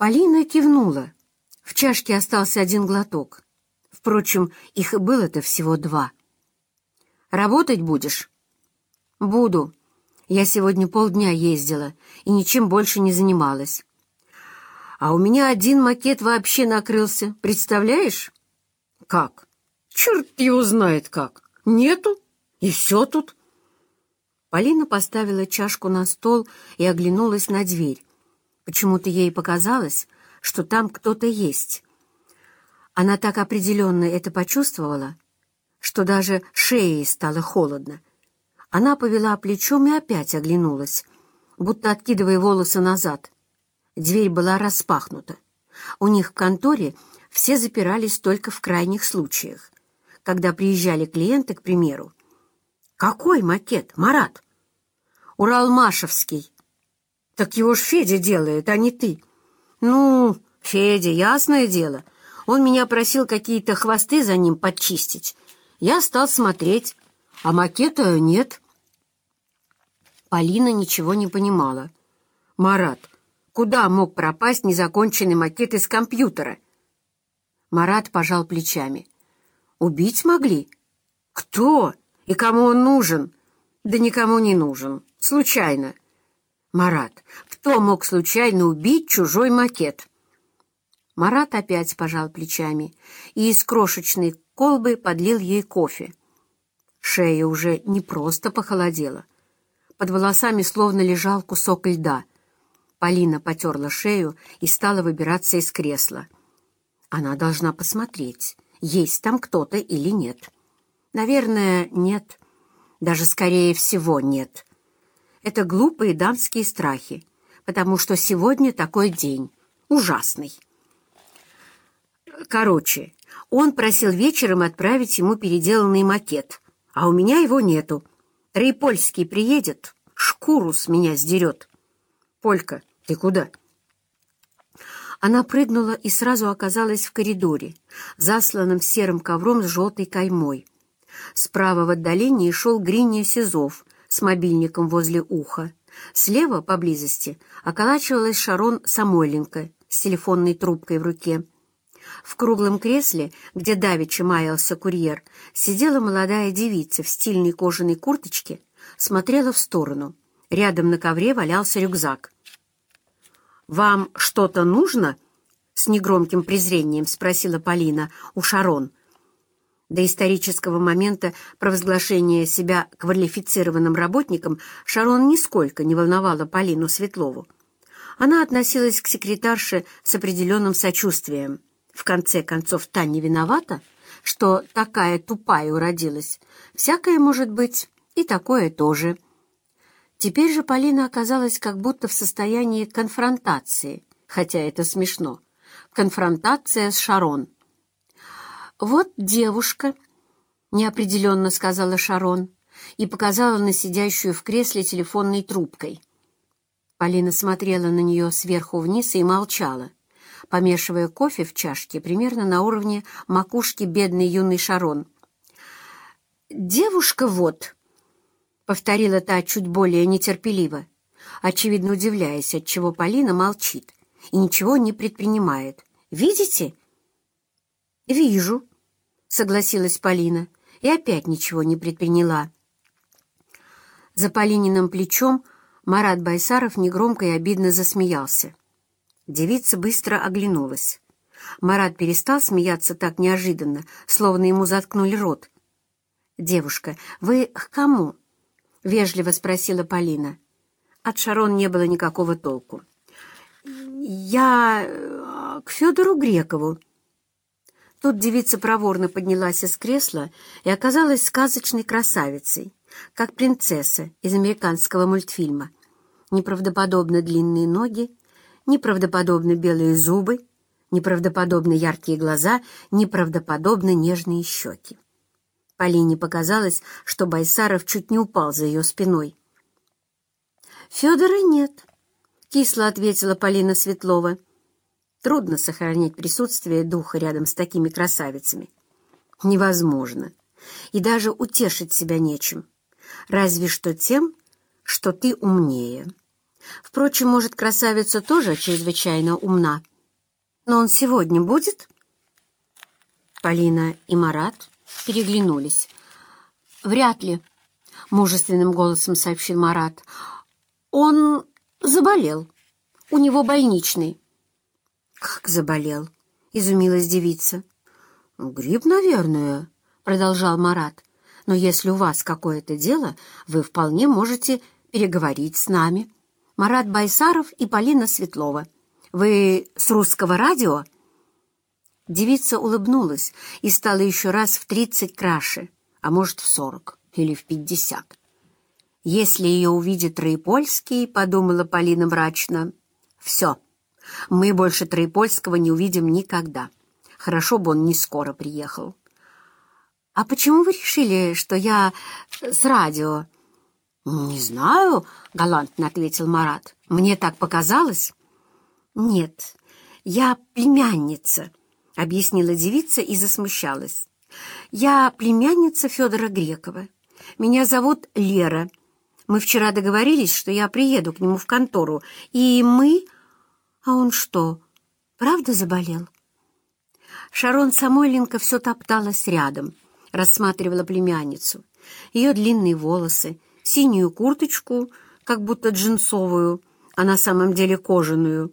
Полина кивнула. В чашке остался один глоток. Впрочем, их и было-то всего два. «Работать будешь?» «Буду. Я сегодня полдня ездила и ничем больше не занималась. А у меня один макет вообще накрылся, представляешь?» «Как? Черт его знает как. Нету, и все тут». Полина поставила чашку на стол и оглянулась на дверь. Почему-то ей показалось, что там кто-то есть. Она так определенно это почувствовала, что даже шее стало холодно. Она повела плечом и опять оглянулась, будто откидывая волосы назад. Дверь была распахнута. У них в конторе все запирались только в крайних случаях. Когда приезжали клиенты, к примеру, «Какой макет, Марат?» «Уралмашевский». «Так его ж Федя делает, а не ты». «Ну, Федя, ясное дело. Он меня просил какие-то хвосты за ним подчистить. Я стал смотреть, а макета нет». Полина ничего не понимала. «Марат, куда мог пропасть незаконченный макет из компьютера?» Марат пожал плечами. «Убить могли?» «Кто? И кому он нужен?» «Да никому не нужен. Случайно». «Марат, кто мог случайно убить чужой макет?» Марат опять пожал плечами и из крошечной колбы подлил ей кофе. Шея уже не просто похолодела. Под волосами словно лежал кусок льда. Полина потерла шею и стала выбираться из кресла. Она должна посмотреть, есть там кто-то или нет. Наверное, нет. Даже, скорее всего, нет. Это глупые дамские страхи, потому что сегодня такой день. Ужасный. Короче, он просил вечером отправить ему переделанный макет, а у меня его нету. Рейпольский приедет, шкуру с меня сдерет. Полька, ты куда? Она прыгнула и сразу оказалась в коридоре, засланном серым ковром с желтой каймой. Справа в отдалении шел Гриня Сизов с мобильником возле уха. Слева, поблизости, околачивалась Шарон Самойленко с телефонной трубкой в руке. В круглом кресле, где давеча маялся курьер, сидела молодая девица в стильной кожаной курточке, смотрела в сторону. Рядом на ковре валялся рюкзак. «Вам что-то нужно?» — с негромким презрением спросила Полина у Шарон. До исторического момента провозглашения себя квалифицированным работником Шарон нисколько не волновала Полину Светлову. Она относилась к секретарше с определенным сочувствием. В конце концов, та не виновата, что такая тупая уродилась. Всякое может быть, и такое тоже — Теперь же Полина оказалась как будто в состоянии конфронтации, хотя это смешно. Конфронтация с Шарон. «Вот девушка», — неопределенно сказала Шарон и показала на сидящую в кресле телефонной трубкой. Полина смотрела на нее сверху вниз и молчала, помешивая кофе в чашке примерно на уровне макушки бедной юной Шарон. «Девушка вот», повторила та чуть более нетерпеливо, очевидно удивляясь, отчего Полина молчит и ничего не предпринимает. «Видите?» «Вижу», — согласилась Полина и опять ничего не предприняла. За Полининым плечом Марат Байсаров негромко и обидно засмеялся. Девица быстро оглянулась. Марат перестал смеяться так неожиданно, словно ему заткнули рот. «Девушка, вы к кому?» — вежливо спросила Полина. От Шарон не было никакого толку. «Я э, к Федору Грекову». Тут девица проворно поднялась из кресла и оказалась сказочной красавицей, как принцесса из американского мультфильма. Неправдоподобно длинные ноги, неправдоподобно белые зубы, неправдоподобно яркие глаза, неправдоподобно нежные щеки. Полине показалось, что Байсаров чуть не упал за ее спиной. «Федора нет», — кисло ответила Полина Светлова. «Трудно сохранить присутствие духа рядом с такими красавицами. Невозможно. И даже утешить себя нечем. Разве что тем, что ты умнее. Впрочем, может, красавица тоже чрезвычайно умна». Но он сегодня будет?» Полина и Марат переглянулись. «Вряд ли», — мужественным голосом сообщил Марат. «Он заболел. У него больничный». «Как заболел?» — изумилась девица. «Грипп, наверное», — продолжал Марат. «Но если у вас какое-то дело, вы вполне можете переговорить с нами. Марат Байсаров и Полина Светлова. Вы с русского радио?» Девица улыбнулась и стала еще раз в тридцать краше, а может, в сорок или в пятьдесят. «Если ее увидит Троепольский, — подумала Полина мрачно, — все, мы больше Троепольского не увидим никогда. Хорошо бы он не скоро приехал». «А почему вы решили, что я с радио?» «Не знаю», — галантно ответил Марат. «Мне так показалось». «Нет, я племянница», — объяснила девица и засмущалась. «Я племянница Федора Грекова. Меня зовут Лера. Мы вчера договорились, что я приеду к нему в контору, и мы...» «А он что, правда заболел?» Шарон Самойленко все топталась рядом, рассматривала племянницу. Ее длинные волосы, синюю курточку, как будто джинсовую, а на самом деле кожаную,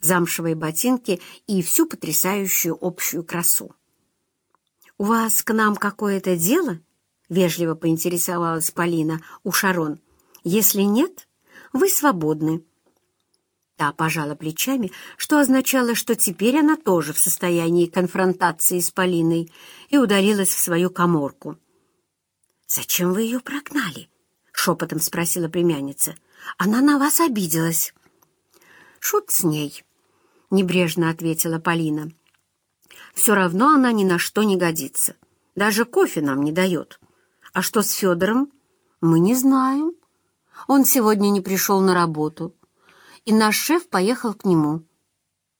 замшевые ботинки и всю потрясающую общую красу. «У вас к нам какое-то дело?» — вежливо поинтересовалась Полина у Шарон. «Если нет, вы свободны». Та пожала плечами, что означало, что теперь она тоже в состоянии конфронтации с Полиной, и удалилась в свою коморку. «Зачем вы ее прогнали?» — шепотом спросила племянница. «Она на вас обиделась». «Шут с ней», — небрежно ответила Полина. «Все равно она ни на что не годится. Даже кофе нам не дает. А что с Федором? Мы не знаем. Он сегодня не пришел на работу, и наш шеф поехал к нему.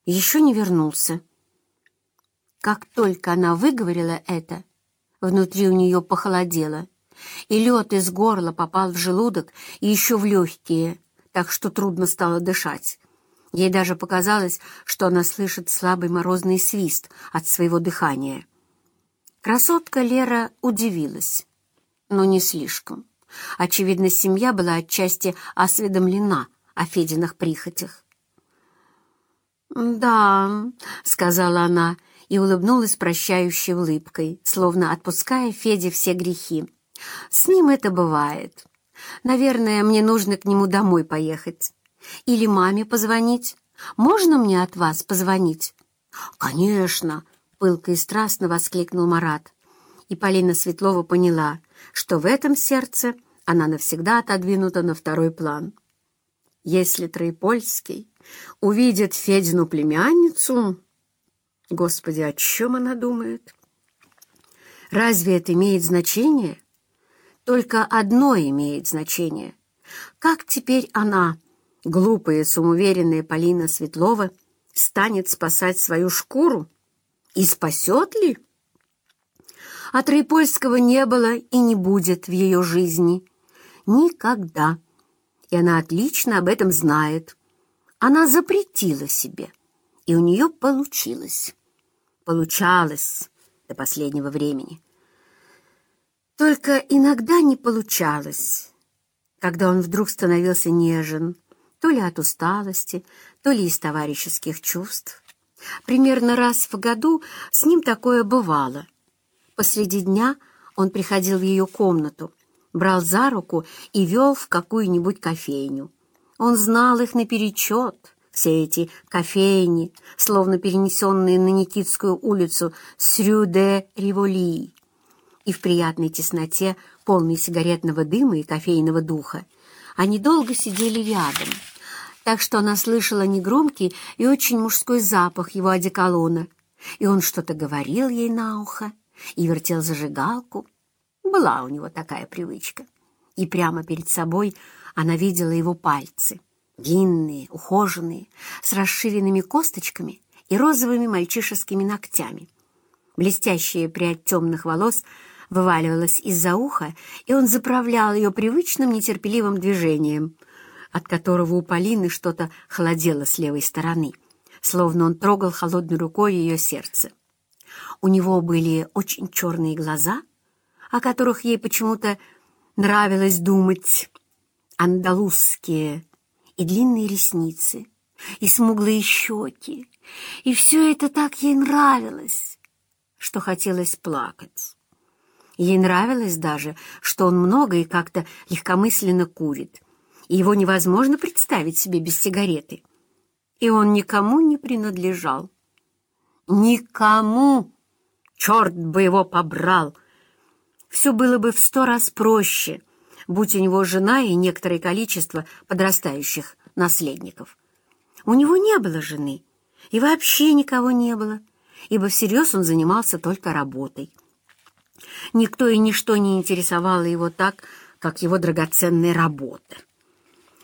Еще не вернулся». Как только она выговорила это, внутри у нее похолодело, и лед из горла попал в желудок и еще в легкие, так что трудно стало дышать. Ей даже показалось, что она слышит слабый морозный свист от своего дыхания. Красотка Лера удивилась, но не слишком. Очевидно, семья была отчасти осведомлена о Фединых прихотях. «Да», — сказала она и улыбнулась прощающей улыбкой, словно отпуская Феде все грехи. «С ним это бывает. Наверное, мне нужно к нему домой поехать. Или маме позвонить? Можно мне от вас позвонить?» «Конечно!» — пылко и страстно воскликнул Марат. И Полина Светлова поняла, что в этом сердце она навсегда отодвинута на второй план. Если Троепольский увидит Федину племянницу... Господи, о чем она думает? Разве это имеет значение? Только одно имеет значение. Как теперь она глупая, самоуверенная Полина Светлова станет спасать свою шкуру? И спасет ли? А Троепольского не было и не будет в ее жизни. Никогда. И она отлично об этом знает. Она запретила себе, и у нее получилось. Получалось до последнего времени. Только иногда не получалось, когда он вдруг становился нежен, то ли от усталости, то ли из товарищеских чувств. Примерно раз в году с ним такое бывало. Посреди дня он приходил в ее комнату, брал за руку и вел в какую-нибудь кофейню. Он знал их наперечет, все эти кофейни, словно перенесенные на Никитскую улицу с Рю-де-Риволи. И в приятной тесноте, полной сигаретного дыма и кофейного духа, они долго сидели рядом, так что она слышала негромкий и очень мужской запах его одеколона, и он что-то говорил ей на ухо и вертел зажигалку. Была у него такая привычка. И прямо перед собой она видела его пальцы, длинные, ухоженные, с расширенными косточками и розовыми мальчишескими ногтями. Блестящая прядь темных волос вываливалась из-за уха, и он заправлял ее привычным нетерпеливым движением — от которого у Полины что-то холодело с левой стороны, словно он трогал холодной рукой ее сердце. У него были очень черные глаза, о которых ей почему-то нравилось думать, андалузские и длинные ресницы, и смуглые щеки, и все это так ей нравилось, что хотелось плакать. Ей нравилось даже, что он много и как-то легкомысленно курит, и его невозможно представить себе без сигареты. И он никому не принадлежал. Никому! Черт бы его побрал! Все было бы в сто раз проще, будь у него жена и некоторое количество подрастающих наследников. У него не было жены, и вообще никого не было, ибо всерьез он занимался только работой. Никто и ничто не интересовало его так, как его драгоценная работа.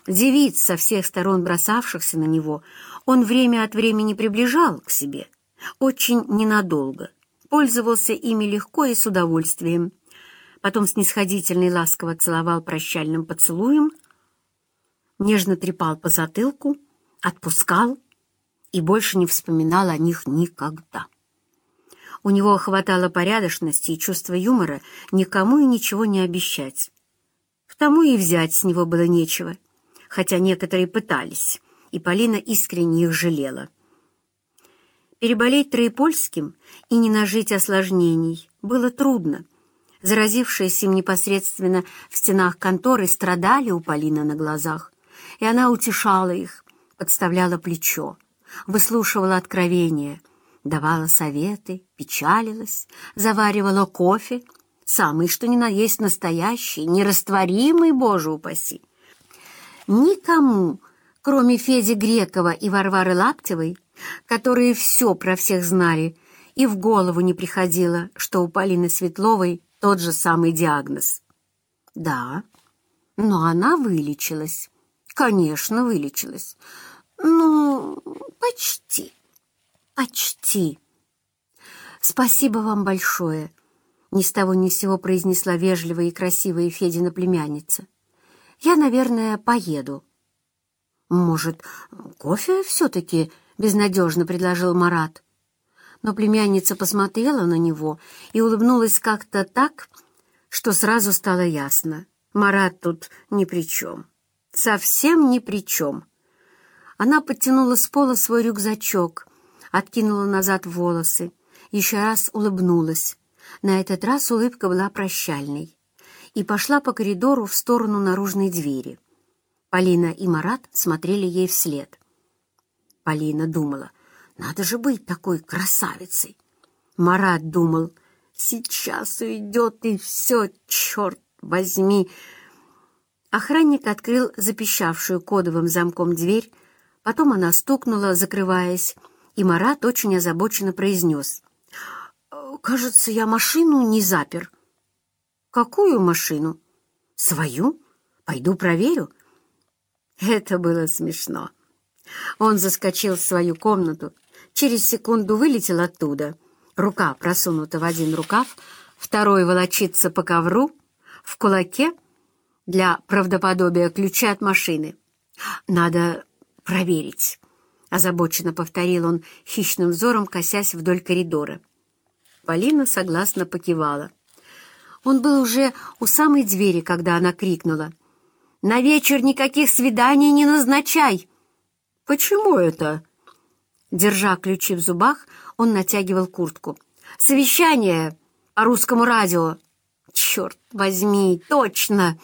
Девиц со всех сторон бросавшихся на него он время от времени приближал к себе, очень ненадолго, пользовался ими легко и с удовольствием, потом снисходительно и ласково целовал прощальным поцелуем, нежно трепал по затылку, отпускал и больше не вспоминал о них никогда. У него хватало порядочности и чувства юмора никому и ничего не обещать. Потому и взять с него было нечего, хотя некоторые пытались, и Полина искренне их жалела. Переболеть троепольским и не нажить осложнений было трудно. Заразившиеся им непосредственно в стенах конторы страдали у Полины на глазах, и она утешала их, подставляла плечо, выслушивала откровения — давала советы, печалилась, заваривала кофе, самый что ни на есть настоящий, нерастворимый, боже упаси. Никому, кроме Феди Грекова и Варвары Лаптевой, которые все про всех знали, и в голову не приходило, что у Полины Светловой тот же самый диагноз. Да, но она вылечилась. Конечно, вылечилась. Ну, почти. «Почти». «Спасибо вам большое», — ни с того ни с сего произнесла вежливая и красивая Федина племянница. «Я, наверное, поеду». «Может, кофе все-таки?» — безнадежно предложил Марат. Но племянница посмотрела на него и улыбнулась как-то так, что сразу стало ясно. Марат тут ни при чем. Совсем ни при чем. Она подтянула с пола свой рюкзачок — откинула назад волосы, еще раз улыбнулась. На этот раз улыбка была прощальной. И пошла по коридору в сторону наружной двери. Полина и Марат смотрели ей вслед. Полина думала, надо же быть такой красавицей. Марат думал, сейчас уйдет и все, черт возьми. Охранник открыл запищавшую кодовым замком дверь, потом она стукнула, закрываясь, и Марат очень озабоченно произнес. «Кажется, я машину не запер». «Какую машину?» «Свою? Пойду проверю». Это было смешно. Он заскочил в свою комнату, через секунду вылетел оттуда. Рука просунута в один рукав, второй волочится по ковру, в кулаке для правдоподобия ключи от машины. Надо проверить. Озабоченно повторил он хищным взором, косясь вдоль коридора. Полина согласно покивала. Он был уже у самой двери, когда она крикнула. «На вечер никаких свиданий не назначай!» «Почему это?» Держа ключи в зубах, он натягивал куртку. «Совещание по русскому радио!» «Черт возьми, точно!»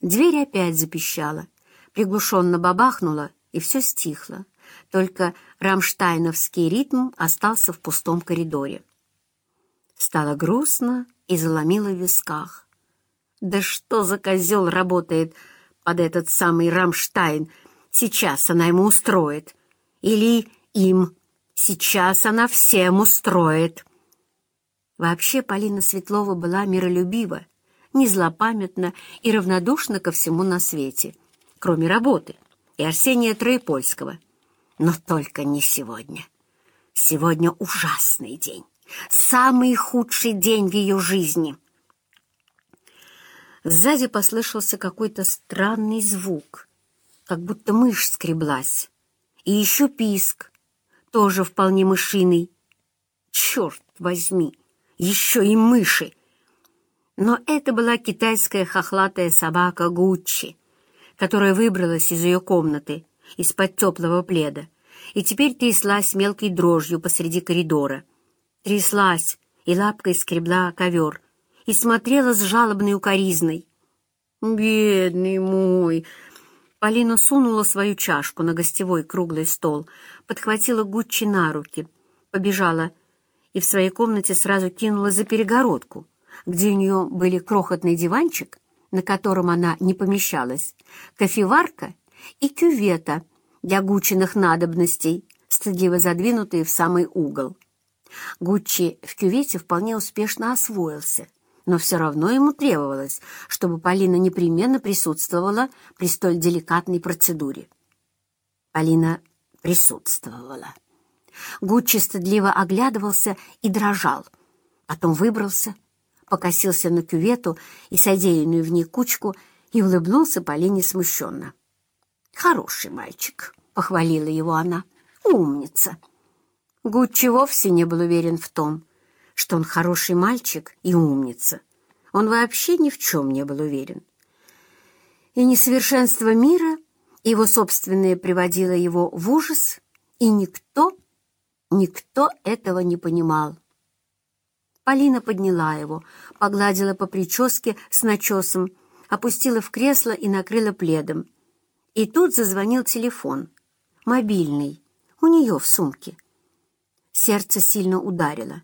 Дверь опять запищала, приглушенно бабахнула, и все стихло только рамштайновский ритм остался в пустом коридоре. Стало грустно и заломило в висках. Да что за козел работает под этот самый Рамштайн? Сейчас она ему устроит. Или им. Сейчас она всем устроит. Вообще Полина Светлова была миролюбива, не злопамятна и равнодушна ко всему на свете, кроме работы и Арсения Троепольского — но только не сегодня. Сегодня ужасный день, самый худший день в ее жизни. Сзади послышался какой-то странный звук, как будто мышь скреблась, и еще писк, тоже вполне мышиный. Черт возьми, еще и мыши! Но это была китайская хохлатая собака Гуччи, которая выбралась из ее комнаты, из-под теплого пледа, и теперь тряслась мелкой дрожью посреди коридора. Тряслась и лапкой скребла ковер, и смотрела с жалобной укоризной. «Бедный мой!» Полина сунула свою чашку на гостевой круглый стол, подхватила Гуччи на руки, побежала и в своей комнате сразу кинула за перегородку, где у нее были крохотный диванчик, на котором она не помещалась, кофеварка и кювета для Гуччиных надобностей, стыдливо задвинутые в самый угол. Гуччи в кювете вполне успешно освоился — но все равно ему требовалось, чтобы Полина непременно присутствовала при столь деликатной процедуре. Полина присутствовала. Гуччи стыдливо оглядывался и дрожал. Потом выбрался, покосился на кювету и содеянную в ней кучку и улыбнулся Полине смущенно. «Хороший мальчик», — похвалила его она. «Умница». Гуччи вовсе не был уверен в том, что он хороший мальчик и умница. Он вообще ни в чем не был уверен. И несовершенство мира, его собственное приводило его в ужас, и никто, никто этого не понимал. Полина подняла его, погладила по прическе с начесом, опустила в кресло и накрыла пледом. И тут зазвонил телефон, мобильный, у нее в сумке. Сердце сильно ударило.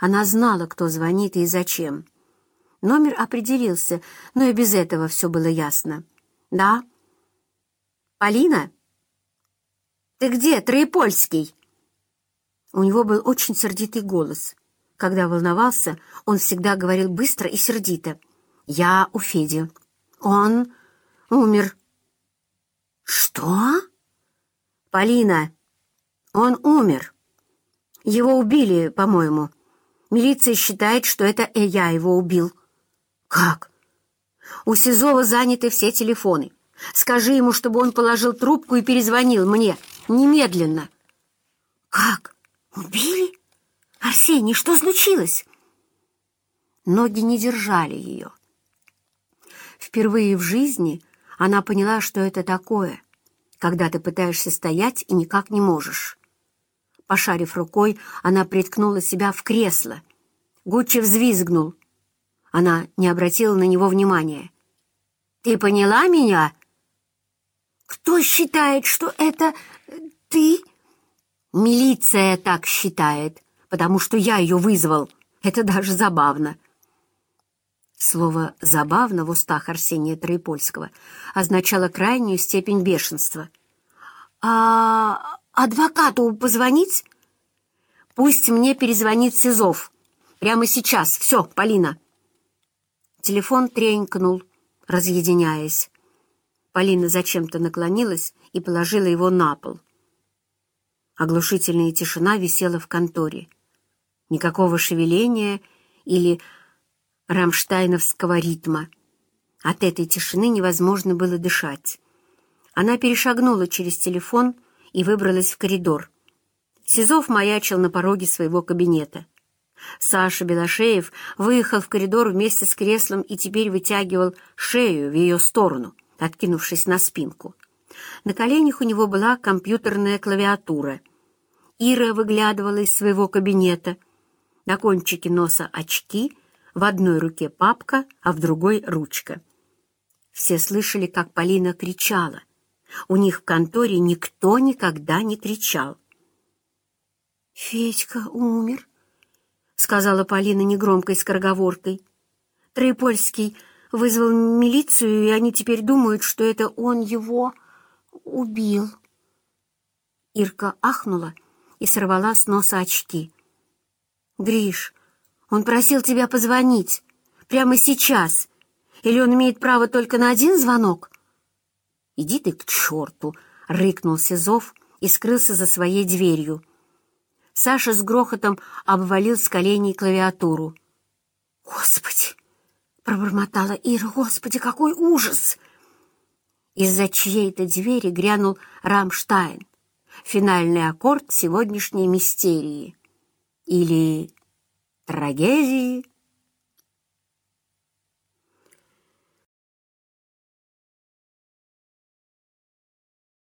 Она знала, кто звонит и зачем. Номер определился, но и без этого все было ясно. «Да?» «Полина?» «Ты где, Троепольский?» У него был очень сердитый голос. Когда волновался, он всегда говорил быстро и сердито. «Я у Феди. Он умер». «Что?» «Полина, он умер. Его убили, по-моему». Милиция считает, что это я его убил». «Как?» «У Сизова заняты все телефоны. Скажи ему, чтобы он положил трубку и перезвонил мне. Немедленно». «Как? Убили? Арсений, что случилось?» Ноги не держали ее. Впервые в жизни она поняла, что это такое, когда ты пытаешься стоять и никак не можешь. Пошарив рукой, она приткнула себя в кресло. Гуччи взвизгнул. Она не обратила на него внимания. «Ты поняла меня?» «Кто считает, что это ты?» «Милиция так считает, потому что я ее вызвал. Это даже забавно». Слово «забавно» в устах Арсения Троепольского означало крайнюю степень бешенства. «А адвокату позвонить?» «Пусть мне перезвонит Сизов. Прямо сейчас. Все, Полина». Телефон тренькнул, разъединяясь. Полина зачем-то наклонилась и положила его на пол. Оглушительная тишина висела в конторе. Никакого шевеления или рамштайновского ритма. От этой тишины невозможно было дышать. Она перешагнула через телефон и выбралась в коридор. Сизов маячил на пороге своего кабинета. Саша Белошеев выехал в коридор вместе с креслом и теперь вытягивал шею в ее сторону, откинувшись на спинку. На коленях у него была компьютерная клавиатура. Ира выглядывала из своего кабинета. На кончике носа очки, в одной руке папка, а в другой — ручка. Все слышали, как Полина кричала — у них в конторе никто никогда не кричал. «Федька умер», — сказала Полина негромкой скороговоркой. «Троепольский вызвал милицию, и они теперь думают, что это он его убил». Ирка ахнула и сорвала с носа очки. «Гриш, он просил тебя позвонить. Прямо сейчас. Или он имеет право только на один звонок?» «Иди ты к черту!» — рыкнул Сизов и скрылся за своей дверью. Саша с грохотом обвалил с коленей клавиатуру. «Господи!» — пробормотала Ира. «Господи, какой ужас!» Из-за чьей-то двери грянул Рамштайн. финальный аккорд сегодняшней мистерии или трагедии